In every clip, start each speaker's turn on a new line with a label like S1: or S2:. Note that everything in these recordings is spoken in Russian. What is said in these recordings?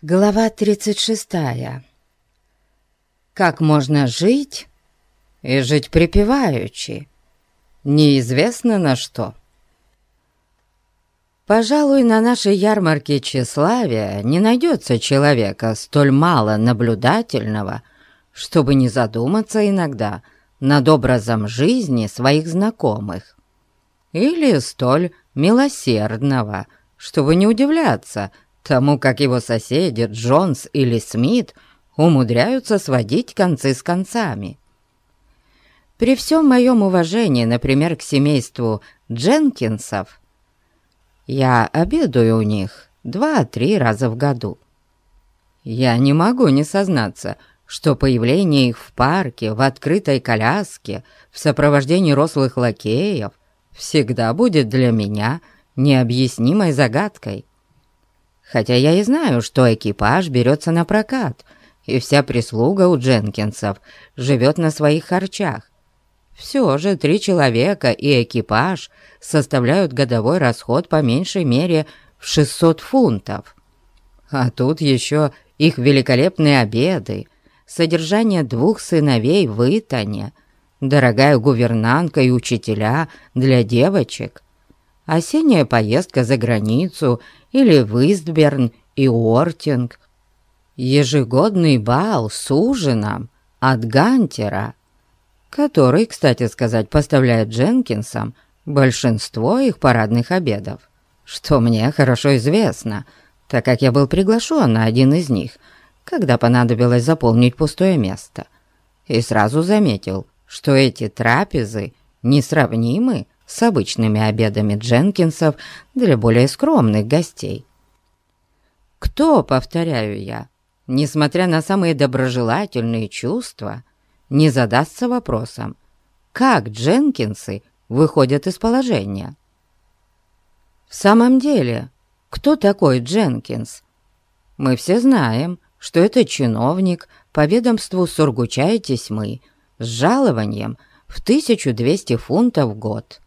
S1: Глава 36. Как можно жить и жить припеваючи, неизвестно на что. Пожалуй, на нашей ярмарке тщеславия не найдется человека столь мало наблюдательного, чтобы не задуматься иногда над образом жизни своих знакомых, или столь милосердного, чтобы не удивляться – тому как его соседи Джонс или Смит умудряются сводить концы с концами. При всем моем уважении, например, к семейству Дженкинсов, я обедаю у них два-три раза в году. Я не могу не сознаться, что появление их в парке, в открытой коляске, в сопровождении рослых лакеев всегда будет для меня необъяснимой загадкой хотя я и знаю, что экипаж берется на прокат, и вся прислуга у Дженкинсов живет на своих харчах. Все же три человека и экипаж составляют годовой расход по меньшей мере в 600 фунтов. А тут еще их великолепные обеды, содержание двух сыновей в Итане, дорогая гувернантка и учителя для девочек, осенняя поездка за границу или в Истберн и Уортинг, ежегодный бал с ужином от Гантера, который, кстати сказать, поставляет Дженкинсам большинство их парадных обедов, что мне хорошо известно, так как я был приглашен на один из них, когда понадобилось заполнить пустое место, и сразу заметил, что эти трапезы несравнимы с обычными обедами Дженкинсов для более скромных гостей. Кто, повторяю я, несмотря на самые доброжелательные чувства, не задастся вопросом, как Дженкинсы выходят из положения? В самом деле, кто такой Дженкинс? Мы все знаем, что это чиновник по ведомству Сургуча Тесьмы с жалованием в 1200 фунтов в год.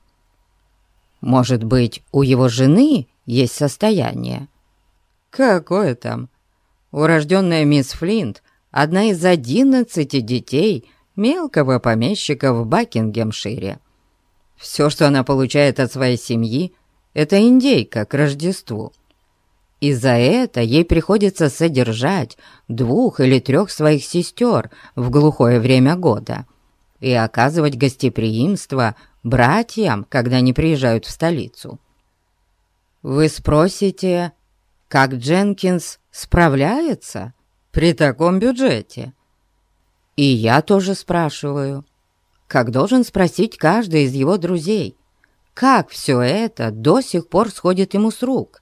S1: Может быть, у его жены есть состояние? Какое там? Урожденная мисс Флинт — одна из одиннадцати детей мелкого помещика в Бакингемшире. Все, что она получает от своей семьи, это индейка к Рождеству. И за это ей приходится содержать двух или трех своих сестер в глухое время года и оказывать гостеприимство братьям, когда они приезжают в столицу. Вы спросите, как Дженкинс справляется при таком бюджете? И я тоже спрашиваю, как должен спросить каждый из его друзей, как все это до сих пор сходит ему с рук,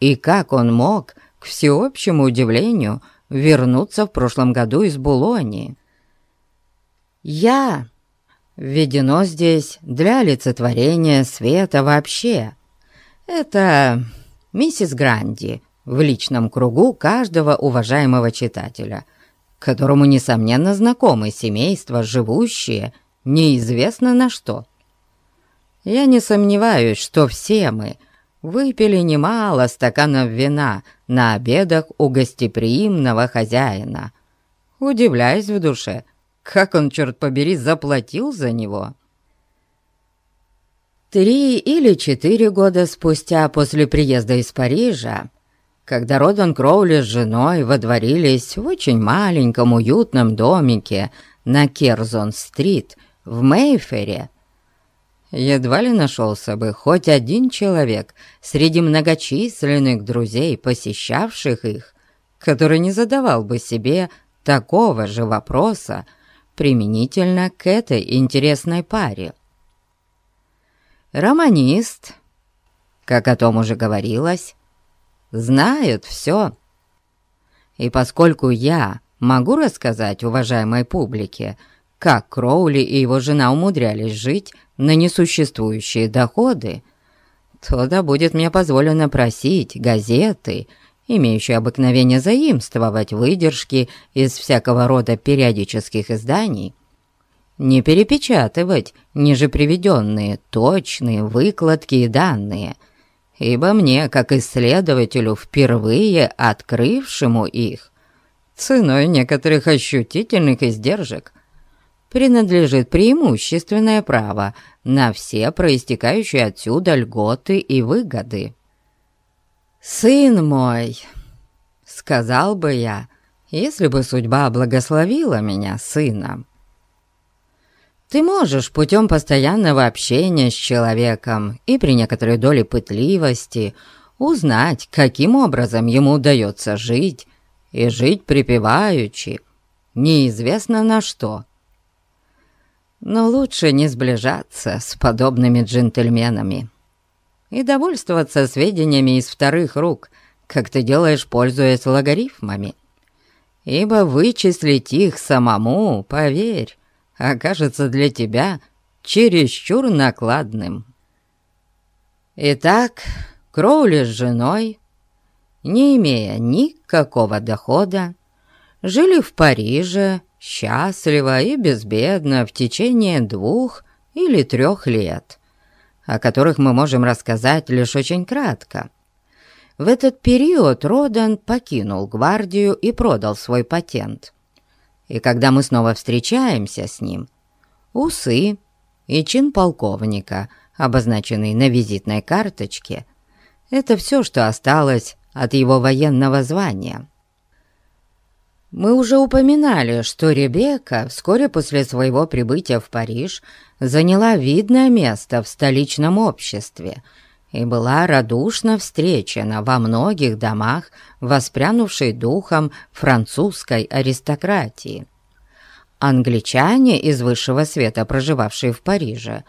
S1: и как он мог, к всеобщему удивлению, вернуться в прошлом году из Булонии. Я введено здесь для олицетворения света вообще. Это миссис Гранди в личном кругу каждого уважаемого читателя, которому, несомненно, знакомы семейства, живущие неизвестно на что. Я не сомневаюсь, что все мы выпили немало стаканов вина на обедах у гостеприимного хозяина, удивляясь в душе – как он, черт побери, заплатил за него? Три или четыре года спустя после приезда из Парижа, когда Родан Кроули с женой водворились в очень маленьком уютном домике на Керзон-стрит в Мейфере, едва ли нашелся бы хоть один человек среди многочисленных друзей, посещавших их, который не задавал бы себе такого же вопроса применительно к этой интересной паре. Романист, как о том уже говорилось, знает все. И поскольку я могу рассказать уважаемой публике, как Кроули и его жена умудрялись жить на несуществующие доходы, то да будет мне позволено просить газеты имеющий обыкновение заимствовать выдержки из всякого рода периодических изданий, не перепечатывать ниже приведенные точные выкладки и данные, ибо мне, как исследователю, впервые открывшему их, ценой некоторых ощутительных издержек, принадлежит преимущественное право на все проистекающие отсюда льготы и выгоды. «Сын мой», — сказал бы я, если бы судьба благословила меня сыном, ты можешь путем постоянного общения с человеком и при некоторой доле пытливости узнать, каким образом ему удается жить, и жить припеваючи, неизвестно на что. Но лучше не сближаться с подобными джентльменами и довольствоваться сведениями из вторых рук, как ты делаешь, пользуясь логарифмами. Ибо вычислить их самому, поверь, окажется для тебя чересчур накладным. Итак, Кроули с женой не имея никакого дохода, жили в Париже счастливо и безбедно в течение двух или трех лет, о которых мы можем рассказать лишь очень кратко. В этот период Родан покинул гвардию и продал свой патент. И когда мы снова встречаемся с ним, усы и чин полковника, обозначенный на визитной карточке, это все, что осталось от его военного звания. Мы уже упоминали, что Ребекка вскоре после своего прибытия в Париж заняла видное место в столичном обществе и была радушно встречена во многих домах, воспрянувшей духом французской аристократии. Англичане из высшего света, проживавшие в Париже,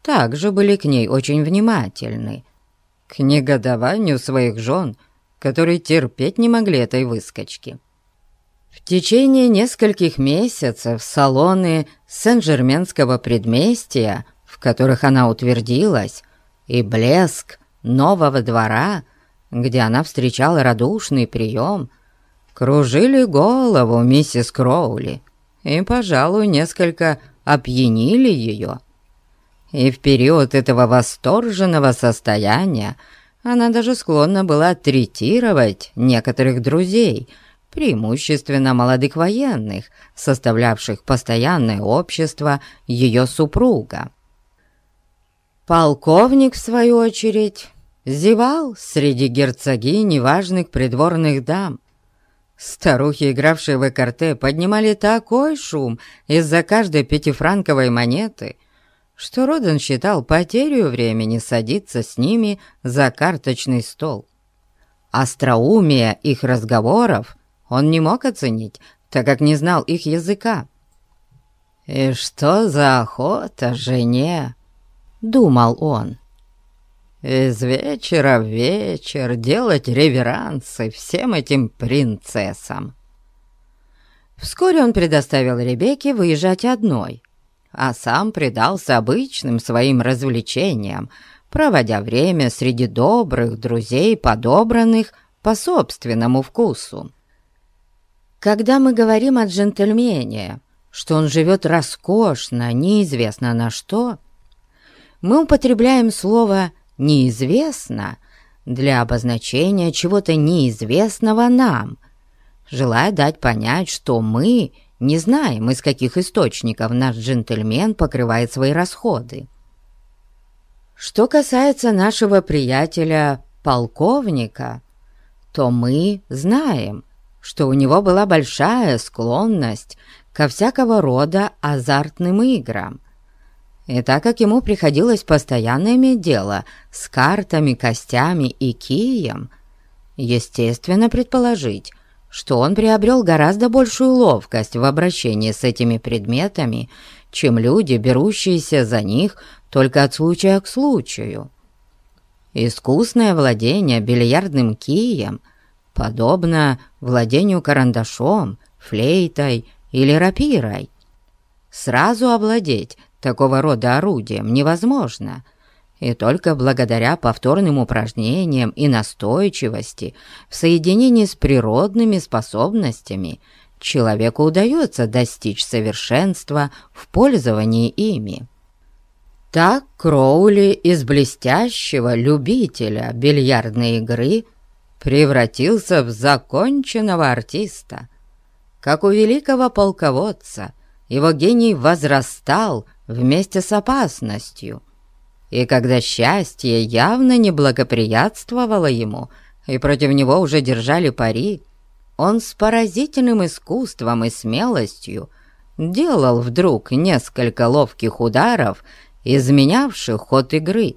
S1: также были к ней очень внимательны. К негодованию своих жен – которые терпеть не могли этой выскочки. В течение нескольких месяцев салоны Сен-Жерменского предместья, в которых она утвердилась, и блеск нового двора, где она встречала радушный прием, кружили голову миссис Кроули и, пожалуй, несколько опьянили ее. И в период этого восторженного состояния она даже склонна была третировать некоторых друзей, преимущественно молодых военных, составлявших постоянное общество ее супруга. Полковник, в свою очередь, зевал среди герцогинь и важных придворных дам. Старухи, игравшие в экарте, поднимали такой шум из-за каждой пятифранковой монеты — что Роден считал потерю времени садиться с ними за карточный стол. Остроумие их разговоров он не мог оценить, так как не знал их языка. «И что за охота жене?» — думал он. «Из вечера в вечер делать реверансы всем этим принцессам». Вскоре он предоставил Ребекке выезжать одной — а сам предался обычным своим развлечениям, проводя время среди добрых друзей, подобранных по собственному вкусу. Когда мы говорим о джентльмене, что он живет роскошно, неизвестно на что, мы употребляем слово «неизвестно» для обозначения чего-то неизвестного нам, желая дать понять, что мы – не знаем, из каких источников наш джентльмен покрывает свои расходы. Что касается нашего приятеля полковника, то мы знаем, что у него была большая склонность ко всякого рода азартным играм. И так как ему приходилось постоянно иметь дело с картами, костями и кием, естественно предположить, что он приобрел гораздо большую ловкость в обращении с этими предметами, чем люди, берущиеся за них только от случая к случаю. Искусное владение бильярдным кием подобно владению карандашом, флейтой или рапирой. Сразу овладеть такого рода орудием невозможно – и только благодаря повторным упражнениям и настойчивости в соединении с природными способностями человеку удается достичь совершенства в пользовании ими. Так Кроули из блестящего любителя бильярдной игры превратился в законченного артиста. Как у великого полководца, его гений возрастал вместе с опасностью. И когда счастье явно не благоприятствовало ему, и против него уже держали пари, он с поразительным искусством и смелостью делал вдруг несколько ловких ударов изменявших ход игры,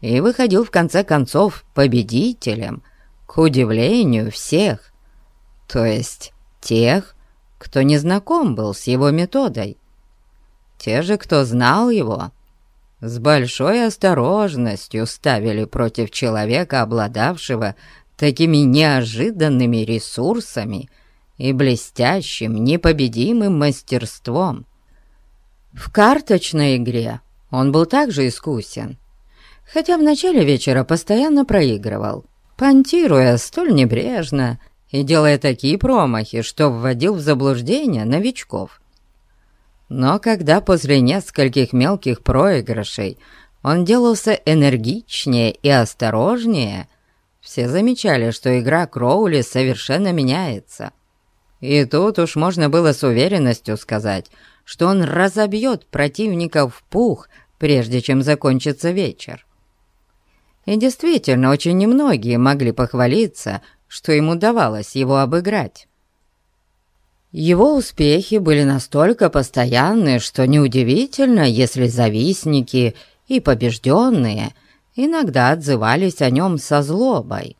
S1: и выходил в конце концов победителем, к удивлению всех, то есть тех, кто не знаком был с его методой. Те же, кто знал его, с большой осторожностью ставили против человека, обладавшего такими неожиданными ресурсами и блестящим, непобедимым мастерством. В карточной игре он был также искусен, хотя в начале вечера постоянно проигрывал, понтируя столь небрежно и делая такие промахи, что вводил в заблуждение новичков. Но когда после нескольких мелких проигрышей он делался энергичнее и осторожнее, все замечали, что игра Кроули совершенно меняется. И тут уж можно было с уверенностью сказать, что он разобьет противника в пух прежде чем закончится вечер. И действительно, очень немногие могли похвалиться, что ему удавалось его обыграть. Его успехи были настолько постоянны, что неудивительно, если завистники и побежденные иногда отзывались о нем со злобой.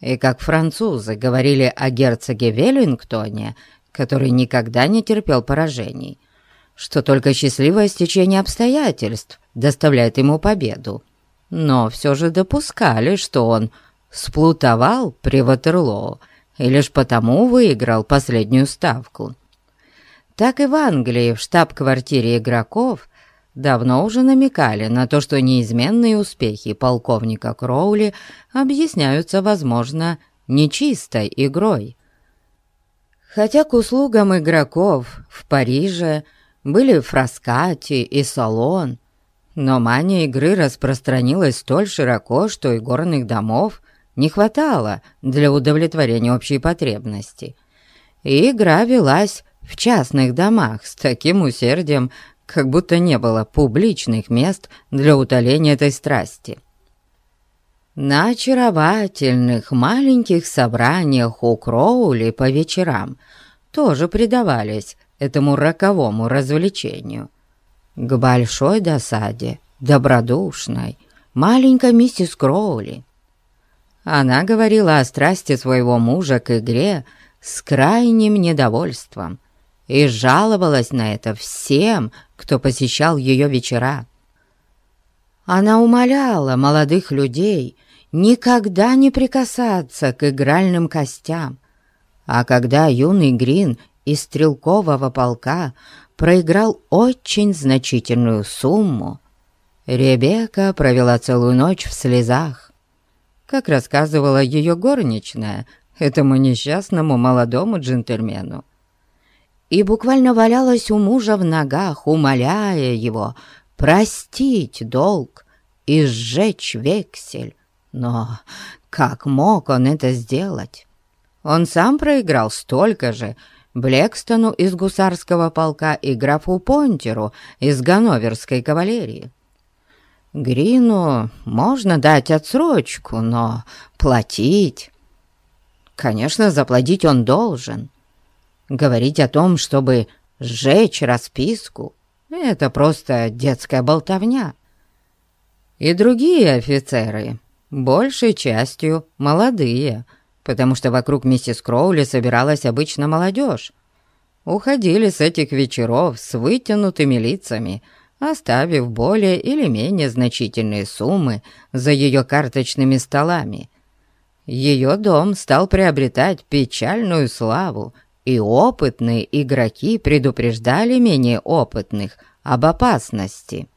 S1: И как французы говорили о герцоге Веллингтоне, который никогда не терпел поражений, что только счастливое стечение обстоятельств доставляет ему победу, но все же допускали, что он сплутовал при Ватерлоо и лишь потому выиграл последнюю ставку. Так и в Англии, в штаб-квартире игроков, давно уже намекали на то, что неизменные успехи полковника Кроули объясняются, возможно, нечистой игрой. Хотя к услугам игроков в Париже были фраскати и салон, но мания игры распространилась столь широко, что и горных домов не хватало для удовлетворения общей потребности. И игра велась в частных домах с таким усердием, как будто не было публичных мест для утоления этой страсти. На очаровательных маленьких собраниях у Кроули по вечерам тоже предавались этому роковому развлечению. К большой досаде, добродушной, маленькой миссис Кроули. Она говорила о страсти своего мужа к игре с крайним недовольством и жаловалась на это всем, кто посещал ее вечера. Она умоляла молодых людей никогда не прикасаться к игральным костям, а когда юный Грин из стрелкового полка проиграл очень значительную сумму, Ребекка провела целую ночь в слезах. Как рассказывала ее горничная этому несчастному молодому джентльмену. И буквально валялась у мужа в ногах, умоляя его простить долг и сжечь вексель. Но как мог он это сделать? Он сам проиграл столько же, Блекстону из гусарского полка и графу Понтеру из ганноверской кавалерии. Грину можно дать отсрочку, но платить... Конечно, заплатить он должен. Говорить о том, чтобы сжечь расписку, это просто детская болтовня. И другие офицеры, большей частью молодые, потому что вокруг миссис Кроули собиралась обычно молодежь. Уходили с этих вечеров с вытянутыми лицами, оставив более или менее значительные суммы за ее карточными столами. Ее дом стал приобретать печальную славу, и опытные игроки предупреждали менее опытных об опасности.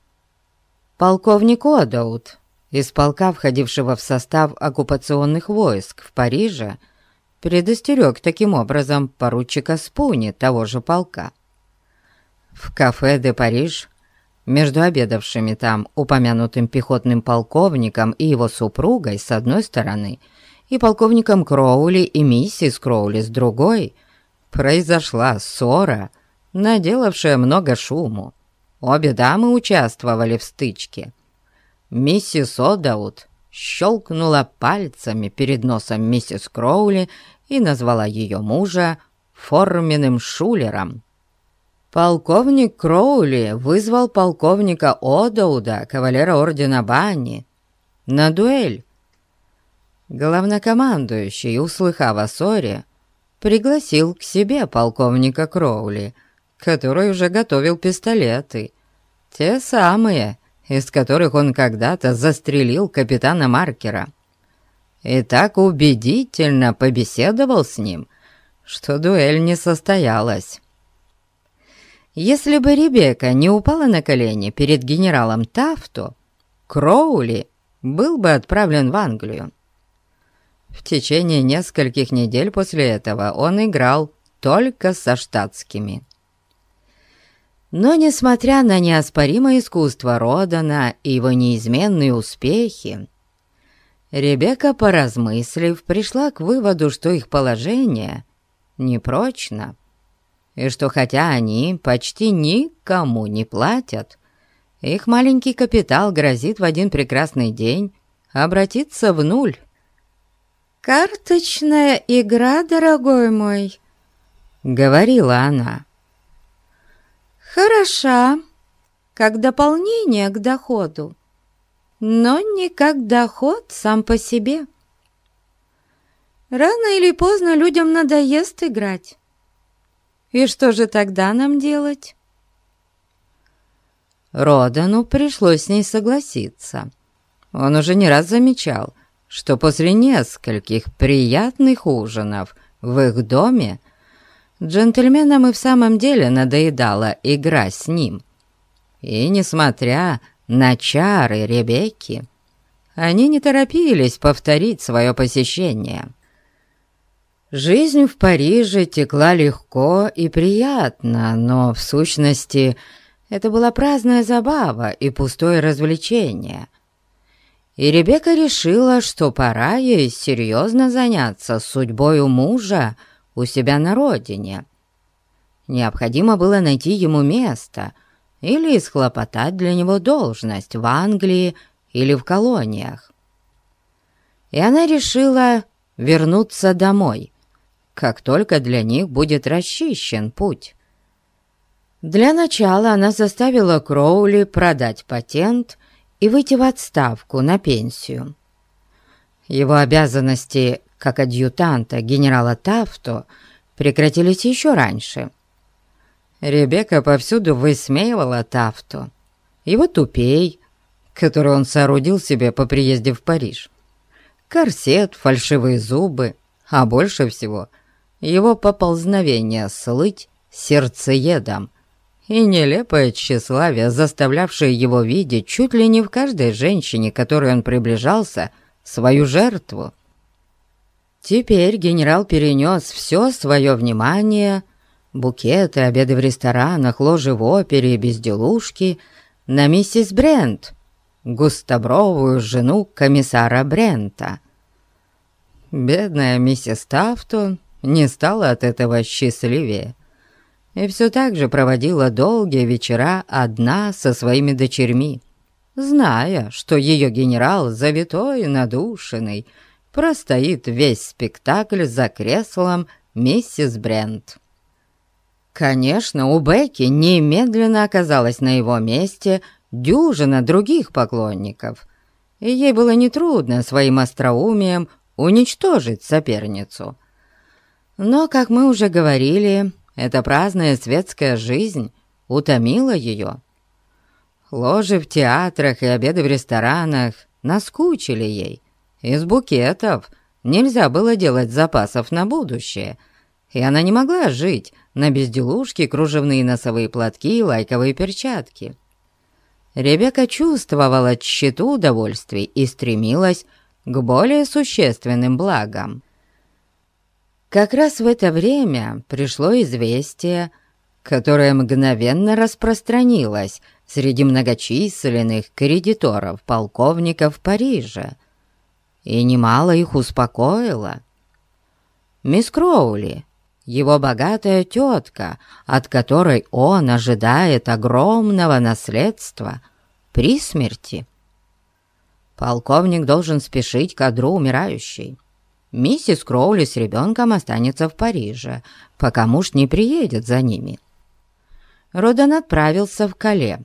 S1: Полковник Одаут из полка, входившего в состав оккупационных войск в Париже, предостерег таким образом поручика Спуни того же полка. В кафе «Де Париж» между обедавшими там упомянутым пехотным полковником и его супругой с одной стороны и полковником Кроули и миссис Кроули с другой, произошла ссора, наделавшая много шуму. Обе дамы участвовали в стычке. Миссис Одаут щелкнула пальцами перед носом миссис Кроули и назвала ее мужа форменным шулером. Полковник Кроули вызвал полковника Одауда, кавалера ордена Банни, на дуэль. Главнокомандующий, услыхав о ссоре, пригласил к себе полковника Кроули, который уже готовил пистолеты, те самые, из которых он когда-то застрелил капитана Маркера. И так убедительно побеседовал с ним, что дуэль не состоялась. Если бы Ребекка не упала на колени перед генералом Тафто, Кроули был бы отправлен в Англию. В течение нескольких недель после этого он играл только со штатскими. Но, несмотря на неоспоримое искусство Родана и его неизменные успехи, Ребекка, поразмыслив, пришла к выводу, что их положение непрочно, и что хотя они почти никому не платят, их маленький капитал грозит в один прекрасный день обратиться в нуль. «Карточная игра, дорогой мой», — говорила она хороша, как дополнение к доходу, но не как доход сам по себе. Рано или поздно людям надоест играть. И что же тогда нам делать? Родану пришлось с ней согласиться. Он уже не раз замечал, что после нескольких приятных ужинов в их доме Джентльменам и в самом деле надоедала игра с ним. И, несмотря на чары Ребекки, они не торопились повторить свое посещение. Жизнь в Париже текла легко и приятно, но, в сущности, это была праздная забава и пустое развлечение. И Ребекка решила, что пора ей серьезно заняться судьбой мужа, у себя на родине. Необходимо было найти ему место или исхлопотать для него должность в Англии или в колониях. И она решила вернуться домой, как только для них будет расчищен путь. Для начала она заставила Кроули продать патент и выйти в отставку на пенсию. Его обязанности как адъютанта генерала Тафто прекратились еще раньше. Ребекка повсюду высмеивала Тафто, его тупей, который он соорудил себе по приезде в Париж, корсет, фальшивые зубы, а больше всего его поползновение слыть сердцеедом и нелепое тщеславие, заставлявшее его видеть чуть ли не в каждой женщине, которой он приближался, свою жертву. Теперь генерал перенес все свое внимание, букеты, обеды в ресторанах, ложи в опере и безделушки, на миссис Брент, густобровую жену комиссара Брента. Бедная миссис Тафтон не стала от этого счастливее и все так же проводила долгие вечера одна со своими дочерьми, зная, что ее генерал завитой надушенный, простоит весь спектакль за креслом миссис Брент. Конечно, у Бекки немедленно оказалась на его месте дюжина других поклонников, и ей было нетрудно своим остроумием уничтожить соперницу. Но, как мы уже говорили, эта праздная светская жизнь утомила ее. Ложи в театрах и обеды в ресторанах наскучили ей, из букетов нельзя было делать запасов на будущее, и она не могла жить на безделушки, кружевные носовые платки и лайковые перчатки. Ребекка чувствовала тщету удовольствий и стремилась к более существенным благам. Как раз в это время пришло известие, которое мгновенно распространилось среди многочисленных кредиторов полковников Парижа, и немало их успокоила. Мисс Кроули, его богатая тетка, от которой он ожидает огромного наследства при смерти. Полковник должен спешить к одру умирающей. Миссис Кроули с ребенком останется в Париже, пока муж не приедет за ними. Родан отправился в Кале,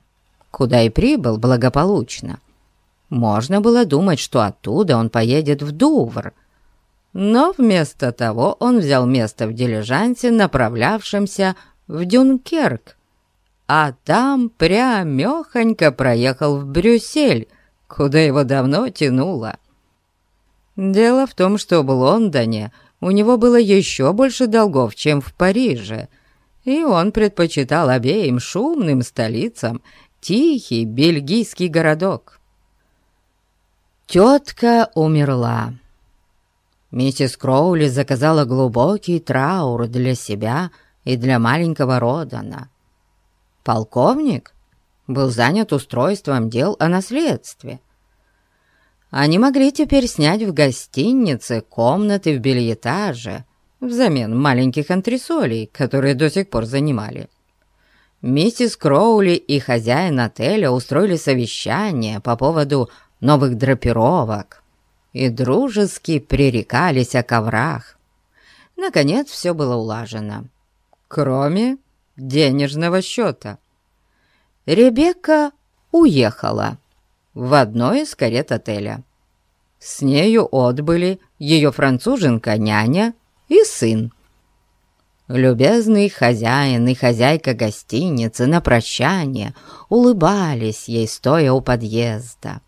S1: куда и прибыл благополучно. Можно было думать, что оттуда он поедет в Дувр, но вместо того он взял место в дилижансе, направлявшемся в Дюнкерк, а там прямехонько проехал в Брюссель, куда его давно тянуло. Дело в том, что в Лондоне у него было еще больше долгов, чем в Париже, и он предпочитал обеим шумным столицам тихий бельгийский городок. Тетка умерла. Миссис Кроули заказала глубокий траур для себя и для маленького Родана. Полковник был занят устройством дел о наследстве. Они могли теперь снять в гостинице комнаты в бельетаже взамен маленьких антресолей, которые до сих пор занимали. Миссис Кроули и хозяин отеля устроили совещание по поводу новых драпировок и дружески пререкались о коврах. Наконец все было улажено, кроме денежного счета. Ребекка уехала в одной из карет отеля. С нею отбыли ее француженка-няня и сын. Любезный хозяин и хозяйка гостиницы на прощание улыбались ей, стоя у подъезда.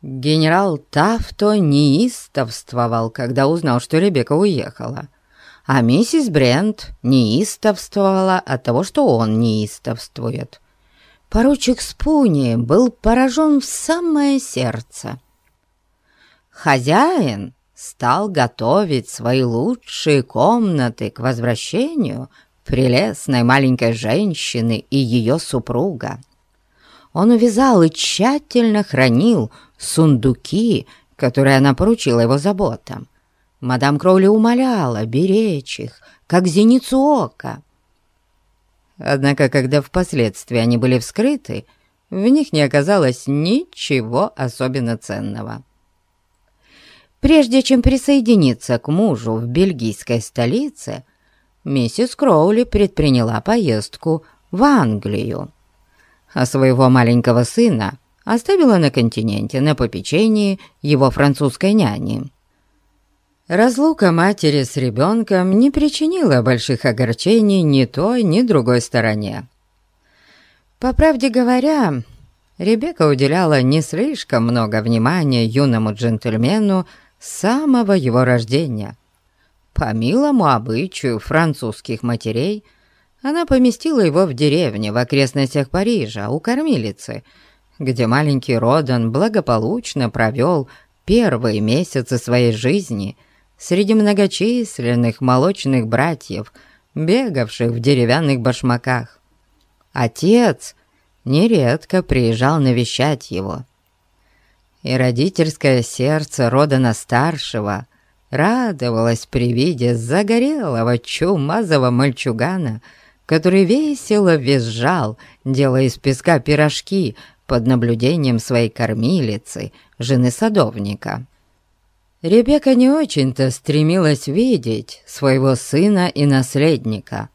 S1: Генерал Тафто неистовствовал, когда узнал, что Ребекка уехала, а миссис Брент неистовствовала от того, что он неистовствует. Поручик Спуни был поражен в самое сердце. Хозяин стал готовить свои лучшие комнаты к возвращению прелестной маленькой женщины и ее супруга. Он увязал и тщательно хранил сундуки, которые она поручила его заботам. Мадам Кроули умоляла беречь их, как зеницу ока. Однако, когда впоследствии они были вскрыты, в них не оказалось ничего особенно ценного. Прежде чем присоединиться к мужу в бельгийской столице, миссис Кроули предприняла поездку в Англию, а своего маленького сына оставила на континенте на попечении его французской няни. Разлука матери с ребенком не причинила больших огорчений ни той, ни другой стороне. По правде говоря, Ребекка уделяла не слишком много внимания юному джентльмену с самого его рождения. По милому обычаю французских матерей она поместила его в деревне в окрестностях Парижа у кормилицы, где маленький Родан благополучно провел первые месяцы своей жизни – среди многочисленных молочных братьев, бегавших в деревянных башмаках. Отец нередко приезжал навещать его. И родительское сердце Родана-старшего радовалось при виде загорелого чумазого мальчугана, который весело визжал, делая из песка пирожки под наблюдением своей кормилицы, жены садовника. Ребекка не очень-то стремилась видеть своего сына и наследника.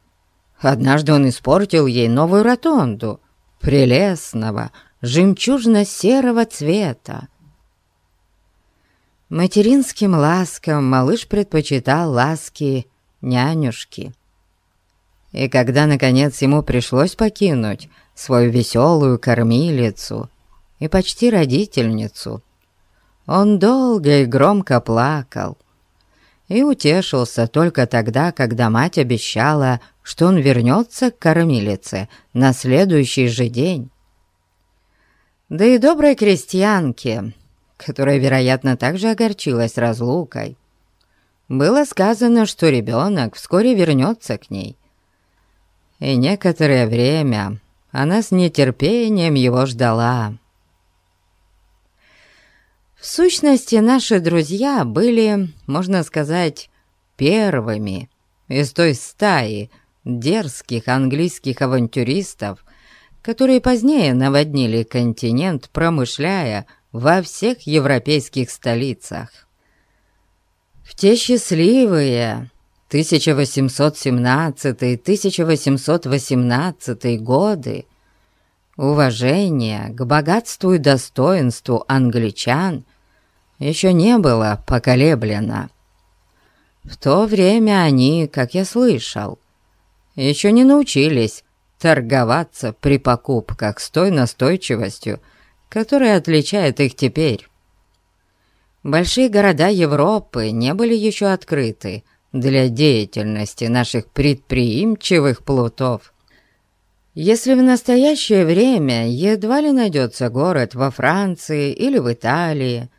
S1: Однажды он испортил ей новую ротонду, прелестного, жемчужно-серого цвета. Материнским ласкам малыш предпочитал ласки нянюшки. И когда, наконец, ему пришлось покинуть свою веселую кормилицу и почти родительницу, он долго и громко плакал и утешился только тогда, когда мать обещала, что он вернется к кормилице на следующий же день. Да и доброй крестьянке, которая, вероятно, также огорчилась разлукой, было сказано, что ребенок вскоре вернется к ней. И некоторое время она с нетерпением его ждала. В сущности, наши друзья были, можно сказать, первыми из той стаи дерзких английских авантюристов, которые позднее наводнили континент, промышляя во всех европейских столицах. В те счастливые 1817-1818 годы уважение к богатству и достоинству англичан еще не было поколеблено. В то время они, как я слышал, еще не научились торговаться при покупках с той настойчивостью, которая отличает их теперь. Большие города Европы не были еще открыты для деятельности наших предприимчивых плутов. Если в настоящее время едва ли найдется город во Франции или в Италии,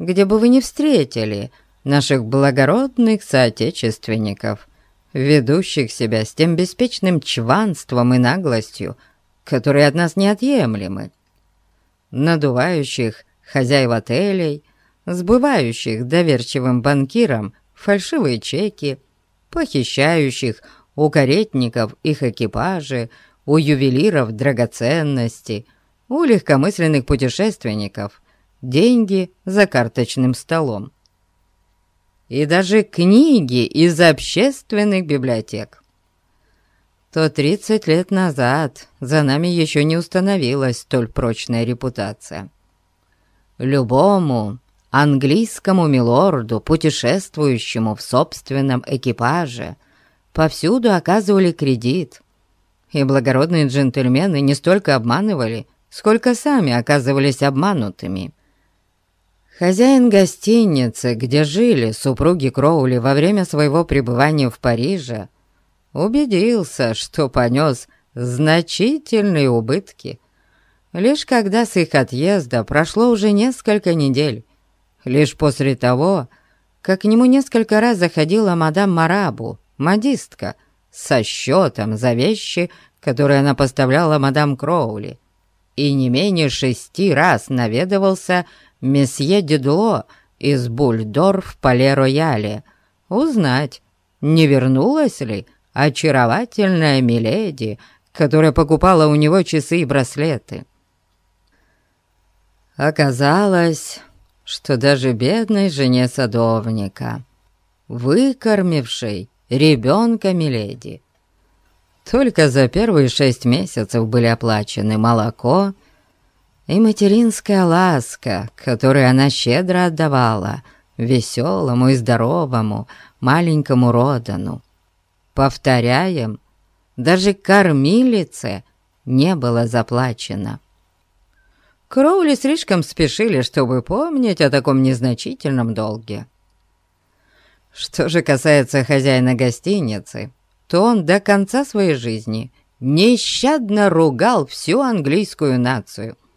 S1: где бы вы не встретили наших благородных соотечественников, ведущих себя с тем беспечным чванством и наглостью, которые от нас неотъемлемы, надувающих хозяев отелей, сбывающих доверчивым банкирам фальшивые чеки, похищающих у каретников их экипажи, у ювелиров драгоценности, у легкомысленных путешественников деньги за карточным столом. И даже книги из общественных библиотек. То 30 лет назад за нами еще не установилась столь прочная репутация. Любому английскому милорду, путешествующему в собственном экипаже, повсюду оказывали кредит, и благородные джентльмены не столько обманывали, сколько сами оказывались обманутыми. Хозяин гостиницы, где жили супруги Кроули во время своего пребывания в Париже, убедился, что понес значительные убытки. Лишь когда с их отъезда прошло уже несколько недель, лишь после того, как к нему несколько раз заходила мадам Марабу, модистка, со счетом за вещи, которые она поставляла мадам Кроули, и не менее шести раз наведывался месье Дедло из Бульдор в Пале-Рояле узнать, не вернулась ли очаровательная миледи, которая покупала у него часы и браслеты. Оказалось, что даже бедной жене садовника, выкормившей ребенка миледи, только за первые шесть месяцев были оплачены молоко и материнская ласка, которую она щедро отдавала веселому и здоровому маленькому Родану. Повторяем, даже кормилице не было заплачено. Кроули слишком спешили, чтобы помнить о таком незначительном долге. Что же касается хозяина гостиницы, то он до конца своей жизни нещадно ругал всю английскую нацию –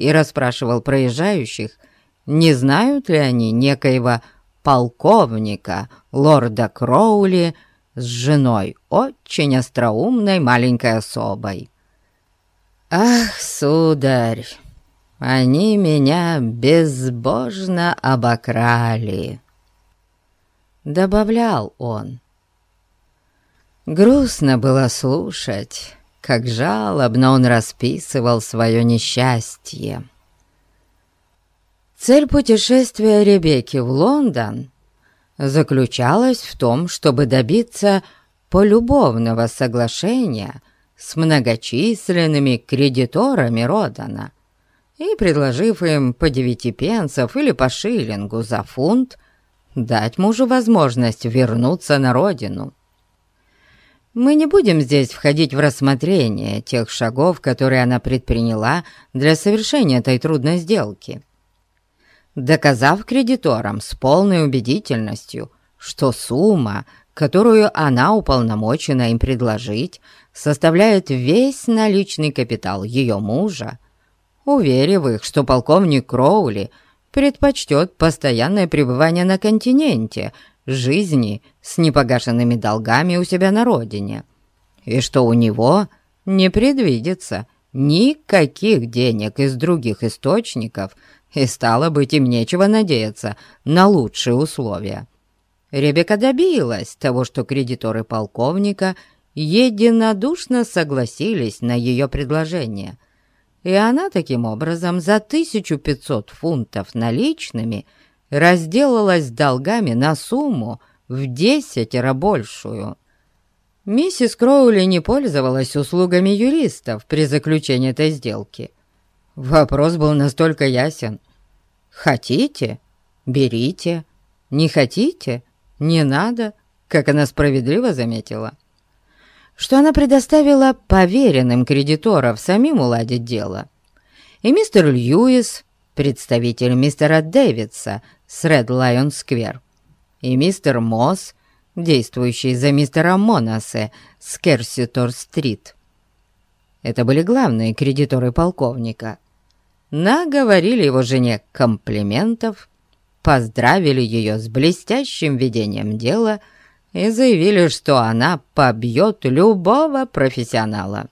S1: и расспрашивал проезжающих, не знают ли они некоего полковника лорда Кроули с женой, очень остроумной маленькой особой. «Ах, сударь, они меня безбожно обокрали!» Добавлял он. Грустно было слушать, как жалобно он расписывал свое несчастье. Цель путешествия Ребекки в Лондон заключалась в том, чтобы добиться полюбовного соглашения с многочисленными кредиторами Родана и, предложив им по девяти пенсов или по шиллингу за фунт, дать мужу возможность вернуться на родину. Мы не будем здесь входить в рассмотрение тех шагов, которые она предприняла для совершения этой трудной сделки. Доказав кредиторам с полной убедительностью, что сумма, которую она уполномочена им предложить, составляет весь наличный капитал ее мужа, уверив их, что полковник Кроули предпочтет постоянное пребывание на континенте, жизни с непогашенными долгами у себя на родине, и что у него не предвидится никаких денег из других источников, и стало быть, им нечего надеяться на лучшие условия. Ребека добилась того, что кредиторы полковника единодушно согласились на ее предложение, и она таким образом за 1500 фунтов наличными разделалась долгами на сумму в десятеро большую. Миссис Кроули не пользовалась услугами юристов при заключении этой сделки. Вопрос был настолько ясен. Хотите — берите, не хотите — не надо, как она справедливо заметила. Что она предоставила поверенным кредиторов самим уладить дело. И мистер Льюис, представитель мистера Дэвидса с Ред Лайон Сквер, и мистер Мосс, действующий за мистера Монасе с Керситор-стрит. Это были главные кредиторы полковника. Наговорили его жене комплиментов, поздравили ее с блестящим ведением дела и заявили, что она побьет любого профессионала.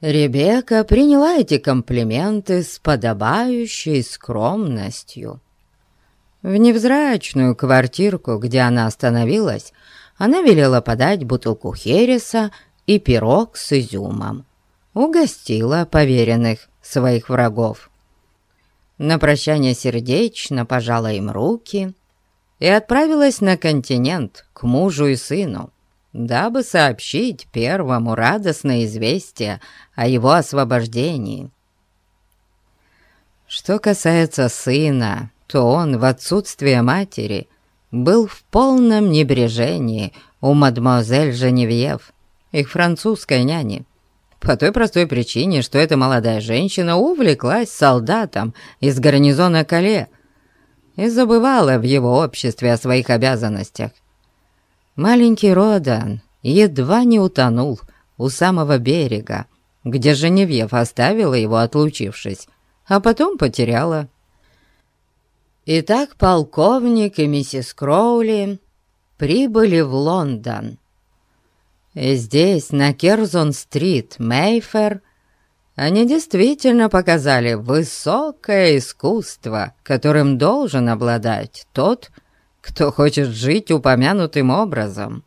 S1: Ребекка приняла эти комплименты с подобающей скромностью. В невзрачную квартирку, где она остановилась, она велела подать бутылку хереса и пирог с изюмом. Угостила поверенных своих врагов. На прощание сердечно пожала им руки и отправилась на континент к мужу и сыну, дабы сообщить первому радостное известие о его освобождении. Что касается сына, то он в отсутствие матери был в полном небрежении у мадемуазель Женевьев, их французской няни, по той простой причине, что эта молодая женщина увлеклась солдатом из гарнизона Кале и забывала в его обществе о своих обязанностях. Маленький Родан едва не утонул у самого берега, где Женевьев оставила его, отлучившись, а потом потеряла. Итак, полковник и миссис Кроули прибыли в Лондон. И здесь, на Керзон-стрит, Мейфер, они действительно показали высокое искусство, которым должен обладать тот, кто хочет жить упомянутым образом.